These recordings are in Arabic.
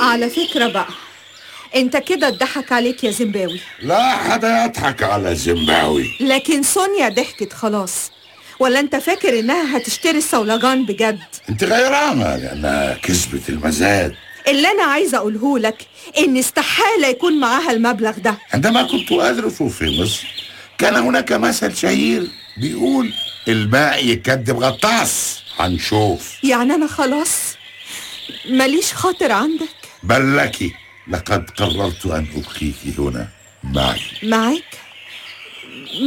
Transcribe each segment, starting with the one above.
على فكرة بقى. انت كده اتضحك عليك يا زيمباوي لا حدا يضحك على زيمباوي لكن سونيا ضحكت خلاص. ولا انت فاكر انها هتشتري الصولجان بجد؟ انت غيرانة لأنها كسبت المزاد. اللي أنا عايزة أقوله لك إن استحالة يكون معاها المبلغ ده. عندما كنت أدرس في مصر كان هناك مثل شهير بيقول الماء يكذب غطاس. هنشوف يعني أنا خلاص؟ ماليش خاطر عندك بل لك. لقد قررت أن أبقيك هنا. معي. معاك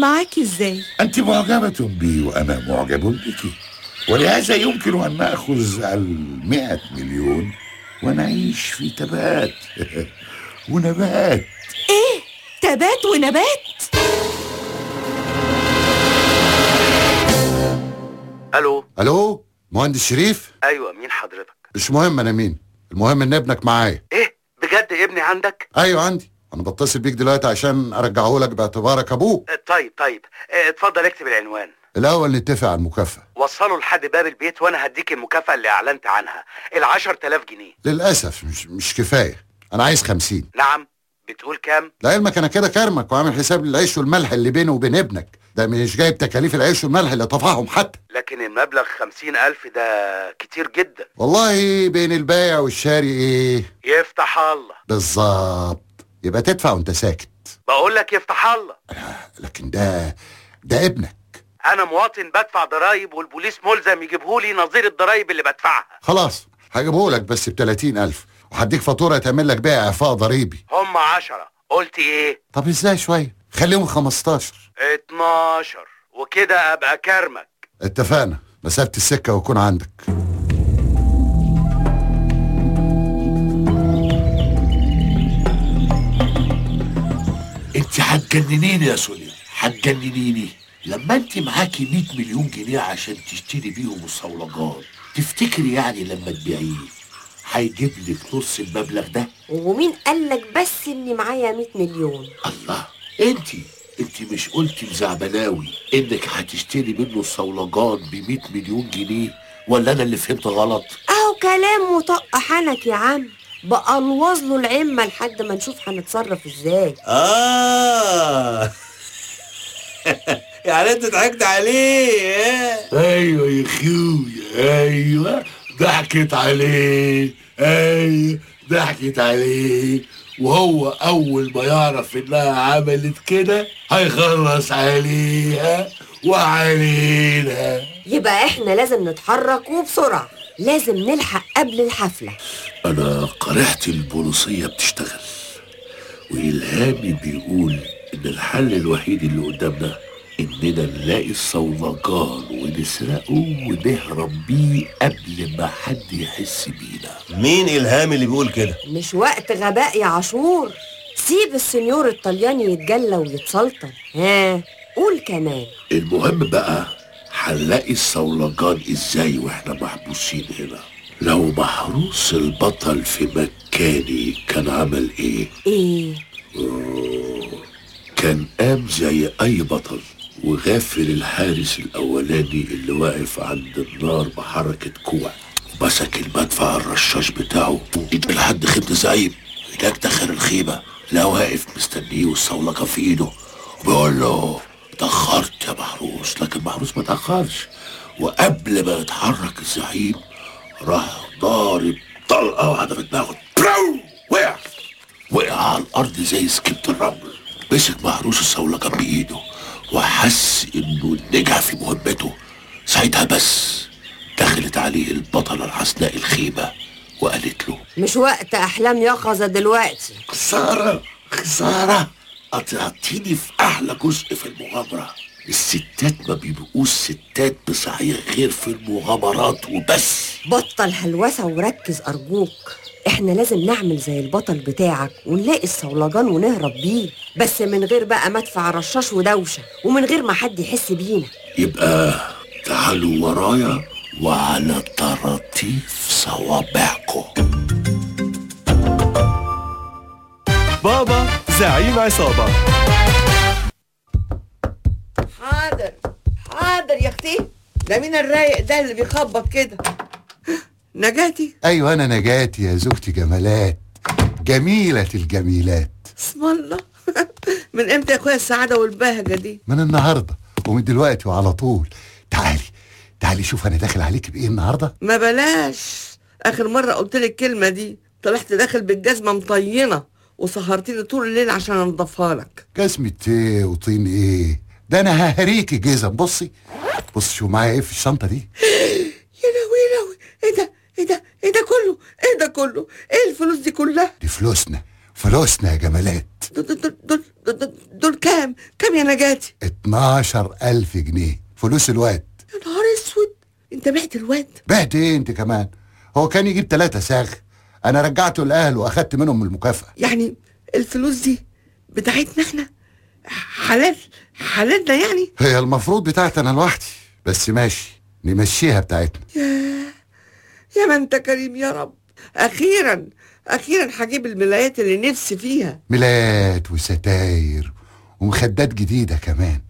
معاك إزاي؟ أنت معجبة بي وأنا معجب بك. ولهذا يمكن أن نأخذ المئة مليون ونعيش في تبات. ونبات. إيه؟ تبات ونبات؟ ألو؟ ألو؟ مهندس شريف؟ أيوه مين حضرتك؟ مش مهم أنا مين؟ المهم إن ابنك معايا. إيه؟ بجد ابني عندك؟ أيوه عندي. أنا بتصل بيك دلوقتي عشان أرجعه لك باعتبارك أبوك. آه، طيب طيب. آه، اتفضل اكتب العنوان. الأول نتفق على المكافأة. وصله لحد باب البيت وأنا هديك المكافأة اللي أعلنت عنها. العشر تلاف جنيه. للأسف مش مش كفاية. أنا عايز خمسين. نعم. بتقول كام؟ لعلمك أنا كده كرمك وعامل حساب للعيش والملح اللي بيني وبين ابنك. ده مش جايب تكاليف العيش والملح اللي طفحهم حتى. لكن المبلغ خمسين ألف ده كتير جدا. والله بين البايع والشاري إيه؟ يفتح الله. بالظبط. يبقى تدفع وأنت ساكت. بقول لك يفتح الله. لكن ده ده ابنك. أنا مواطن بدفع ضرايب والبوليس ملزم يجيبهولي نظير الضرايب اللي بدفعها. خلاص هجيبه لك بس ب ألف. وهديك فاتورة تعمل لك بيها إعفاء ضريبي. هم عشرة. قلت إيه؟ طب إزاي شوية؟ خليهم 15 اتناشر. وكده أبقى كرمك. اتفقنا. مسافة السكة واكون عندك. انت هتجننيني يا سونيا. هتجننيني. لما انت معاكي 100 مليون جنيه عشان تشتري بيهم الصولجان تفتكري يعني لما تبيعيه هيجيب لك نص المبلغ ده؟ ومين قالك بس إني معايا 100 مليون؟ الله. انت انت مش قلتي لزعبلاوي انك هتشتري منه الصولجان ب 100 مليون جنيه ولا أنا اللي فهمت غلط؟ اهو كلام وطق حنك يا عم. بقى الوظ له العمة لحد ما نشوف هنتصرف إزاي. آه. يعني أنت ضحكت عليه أيوه يا اخويا أيوه. ضحكت عليه أيوه. ضحكت عليه وهو أول ما يعرف إنها عملت كده هيخلص عليها وعلينا. يبقى إحنا لازم نتحرك وبسرعة لازم نلحق قبل الحفلة. أنا قرحت البوليسية بتشتغل وإلهامي بيقول إن الحل الوحيد اللي قدامنا إننا نلاقي الصولجان ونسرقه ونهرب بيه قبل ما حد يحس بينا. مين إلهام اللي بيقول كده؟ مش وقت غباء يا عاشور. سيب السنيور الطلياني يتجلى ويتسلطن. ها قول كمان. المهم بقى هنلاقي الصولجان إزاي وإحنا محبوسين هنا؟ لو محروس البطل في مكاني كان عمل إيه؟ إيه؟ كان قام زي أي بطل. وغافل الحارس الأولاني اللي واقف عند النار بحركة كوع. مسك المدفع الرشاش بتاعه. لحد خيمة الزعيم هناك دخل الخيمة. لا واقف مستنيه والصولجة في إيده. وبيقول له اتأخرت يا محروس. لكن محروس ما تأخرش وقبل ما يتحرك الزعيم راح ضارب طلقة واحدة في دماغه. وقع! وقع على الأرض زي سكيبة الرمل. مسك محروس الصولجة بإيده. وحس إنه نجح في مهمته. ساعتها بس دخلت عليه البطلة الحسناء الخيمة وقالت له مش وقت أحلام يقظة دلوقتي. خسارة خسارة. قطعتيني في أحلى جزء في المغامرة. الستات ما بيبقوش ستات بصحيح غير في المغامرات وبس. بطل هلوسة وركز أرجوك. إحنا لازم نعمل زي البطل بتاعك ونلاقي الصولجان ونهرب بيه بس من غير بقى مدفع رشاش ودوشة ومن غير ما حد يحس بينا. يبقى تعالوا ورايا وعلى طراطيف صوابعكم. بابا زعيم عصابة. حاضر حاضر يا أختي. ده مين الرايق ده اللي بيخبط كده؟ نجاتي. أيوه أنا نجاتي يا زوجتي جمالات. جميلة الجميلات. اسم الله. من إمتى يا أخويا السعادة والبهجة دي؟ من النهارده ومن دلوقتي وعلى طول. تعالي تعالي شوف أنا داخل عليك بإيه النهارده. ما بلاش. آخر مرة قلت لك الكلمة دي. طلعت داخل بالجزمة مطينة وسهرتني طول الليل عشان أنضفها لك. جزمة إيه وطين إيه؟ ده أنا ههريكي جزم. بصي بصي شو معايا إيه في الشنطة دي؟ يا لهوي يا لهوي. إيه ده؟ إيه ده؟ إيه ده كله؟ إيه ده كله؟ إيه الفلوس دي كلها؟ دي فلوسنا. فلوسنا يا جمالات. دول دول دول, دول, كام؟ كام يا نجاتي؟ 12 ألف جنيه. فلوس الواد. يا نهار أسود! أنت بعت الواد؟ بعت إيه أنت كمان؟ هو كان يجيب ثلاثة ساغ أنا رجعته لأهله وأخدت منهم المكافأة. يعني الفلوس دي بتاعتنا إحنا؟ حلال حلالنا يعني؟ هي المفروض بتاعتي أنا لوحدي. بس ماشي نمشيها بتاعتنا. يا يا ما انت كريم يا رب. أخيرا أخيرا هجيب الملايات اللي نفسي فيها. ميلاد وستاير ومخدات جديدة كمان.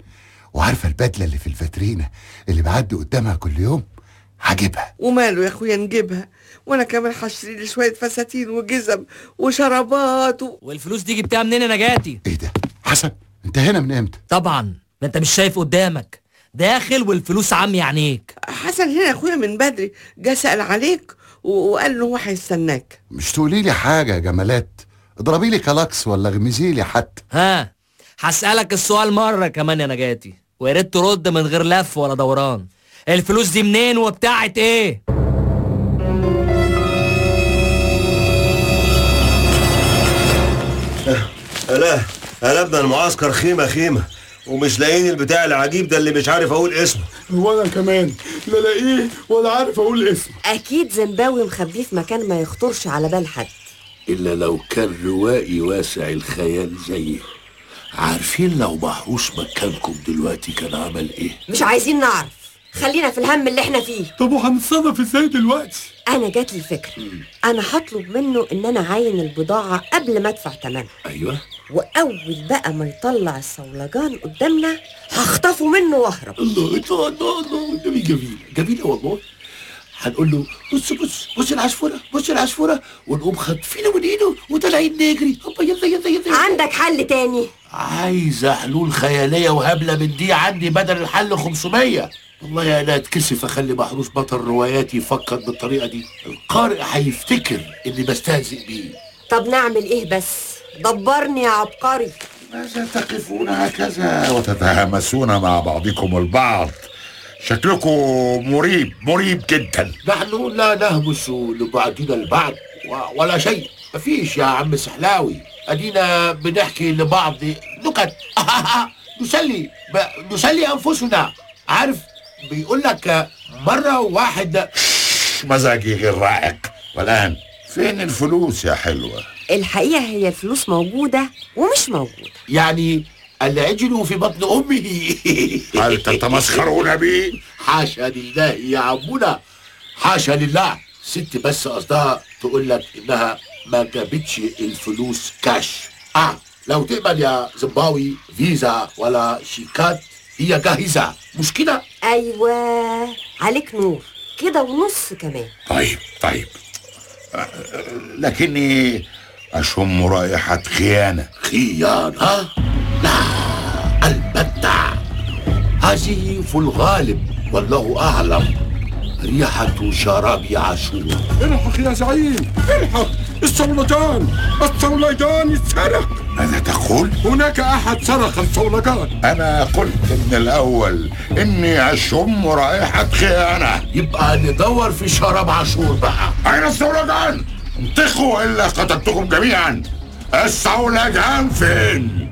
وعارفة البدلة اللي في الفاترينة اللي بعدي قدامها كل يوم؟ هجيبها وماله يا أخويا نجيبها؟ وأنا كمان هشتري لي شوية فساتين وجزم وشرابات و... والفلوس دي جبتها منين يا نجاتي؟ إيه ده؟ حسن أنت هنا من إمتى؟ طبعا ما أنت مش شايف قدامك. داخل والفلوس عمي عينيك. حسن هنا يا أخويا من بدري جه سأل عليك وقال ان هو هيستناك. مش تقولي لي حاجة يا جمالات؟ اضربي لي كلاكس ولا غمزي لي حتى. ها هسألك السؤال مرة كمان يا نجاتي ويا ريت ترد من غير لف ولا دوران. الفلوس دي منين وبتاعت إيه؟ لا قلبنا المعسكر خيمة خيمة. ومش لاقيين البتاع العجيب ده اللي مش عارف أقول اسمه. وأنا كمان لا لاقيه ولا عارف أقول اسمه. أكيد زمباوي مخبيه في مكان ما يخطرش على بال حد. إلا لو كان روائي واسع الخيال زيي عارفين لو محروس مكانكم دلوقتي كان عمل إيه؟ مش عايزين نعرف. خلينا في الهم اللي إحنا فيه. طب وهنتصرف إزاي دلوقتي؟ أنا جات لي فكرة. أنا هطلب منه إن أنا عاين البضاعة قبل ما أدفع ثمنها أيوه. وأول بقى ما يطلع الصولجان قدامنا هخطفه منه وأهرب. الله الله الله الله جميل جميل جميلة والله. هنقول له بص بص بص العصفورة بص العصفورة ونقوم خاطفينه من إيده وطالعين نجري. هوبا يلا يلا يلا. عندك حل تاني. عايزة حلول خيالية وهبلة من دي عندي بدل الحل 500 والله يا أنا اتكسف أخلي محروس بطل رواياتي يفكر بالطريقة دي. القارئ هيفتكر إني بستهزئ بيه. طب نعمل إيه بس؟ دبرني يا عبقري. ماذا تقفون هكذا وتتهامسون مع بعضكم البعض. شكلكم مريب مريب جدا. نحن لا نهمس لبعضنا البعض ولا شيء. مفيش يا عم سحلاوي. ادينا بنحكي لبعض. نكت. نسلي نسلي أنفسنا. عارف بيقول لك مرة واحد مزاجي غير رائق. والآن فين الفلوس يا حلوة؟ الحقيقة هي الفلوس موجودة ومش موجودة. يعني العجل في بطن امه هل تتمسخرون بي؟ حاشا لله يا عمنا. حاشا لله. ست بس قصدها تقول لك إنها ما جابتش الفلوس كاش آه لو تقبل يا زيمباوي فيزا ولا شيكات هي جاهزة. مش كده أيوه عليك نور. كده ونص كمان. طيب طيب. لكني أشم رائحة خيانة. خيانة؟ لا البتة. هذه في الغالب والله أعلم. ريحة شراب عاشور. الحق يا زعيم الحق الصولجان الصولجان اتسرق ماذا تقول؟ هناك أحد سرق الصولجان أنا قلت من الأول إني أشم رائحة خيانة. يبقى ندور في شراب عاشور بقى. أين الصولجان؟ انطقوا إلا قتلتكم جميعا. الصولجان فين؟